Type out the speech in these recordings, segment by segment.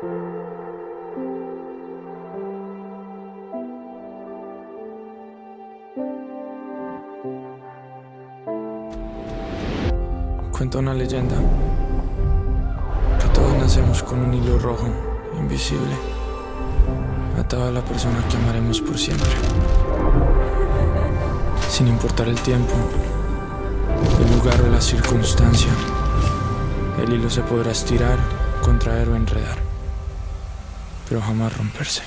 Cuenta una leyenda que todos nacemos con un hilo rojo, invisible, atado a la persona que amaremos por siempre, sin importar el tiempo, el lugar o la circunstancia. El hilo se podrá estirar, contraer o enredar pero jamás romperse.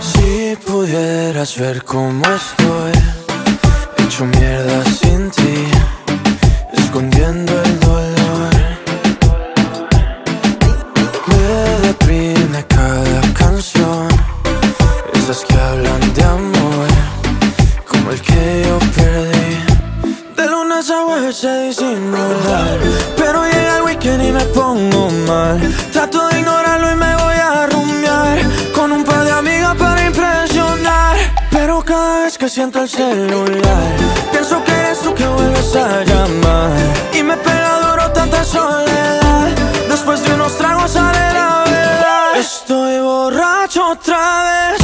Si pudieras ver cómo estoy, hecho mierda sin ti, escondiendo el dolor. Siento el celular, pienso que eres tú que vuelves a llamar. Y me pega duro tanta soledad. Después de unos tragos sale la verdad. Estoy borracho otra vez,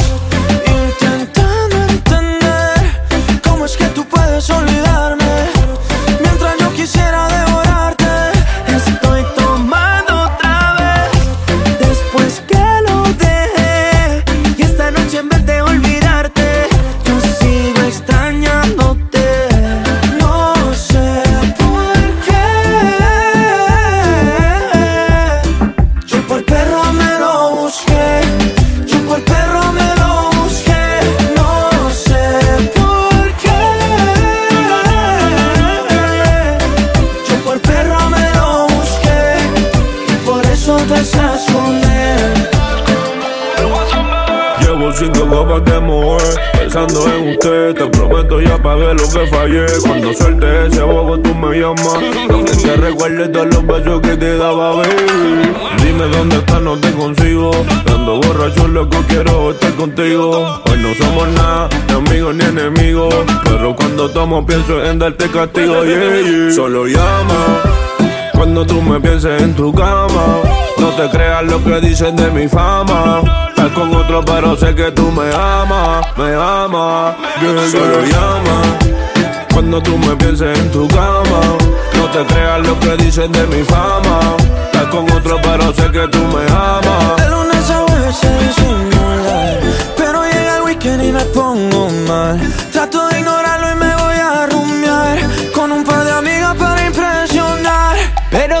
pensando en usted. Te prometo ya pagué lo que fallé. Cuando suelte ese bobo, tú me llamas. Donde te recuerdes todos los besos que te daba, baby. Dime dónde estás, no te consigo. Dando borracho, loco, quiero estar contigo. Hoy no somos nada, ni amigos ni enemigos. Pero cuando tomo, pienso en darte castigo, yeah. Solo llama. Cuando tú me pienses en tu cama, no te creas lo que dicen de mi fama. Estás con otro, pero sé que tú me amas, me amas. Yeah, Solo llama. Cuando tú me pienses en tu cama, no te creas lo que dicen de mi fama. Estás con otro, pero sé que tú me amas. De lunes a jueves sé disimular Pero llega el weekend y me pongo mal Trato de ignorarlo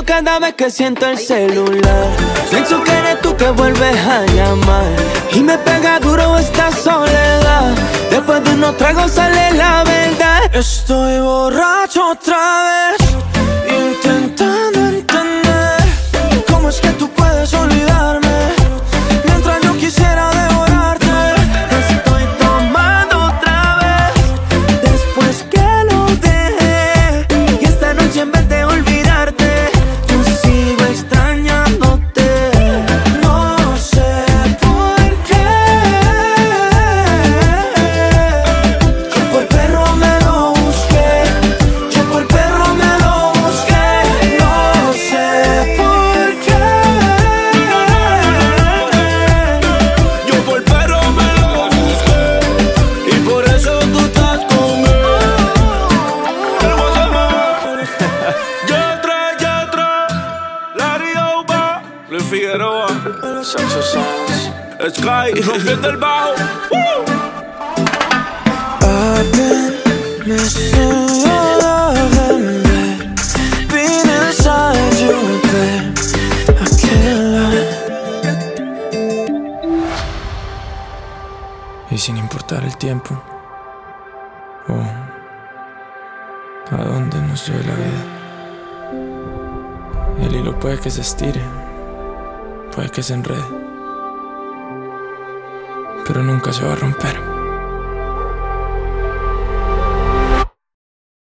Cada vez que siento el celular, pienso que eres tú que vuelves a llamar. Y me pega duro esta soledad. Después de unos tragos sale la verdad. Estoy borracho otra vez Sky. Rompiendo el bajo. Y sin importar el tiempo o a dónde nos lleve la vida, el hilo puede que se estire, puede que se enrede, pero nunca se va a romper.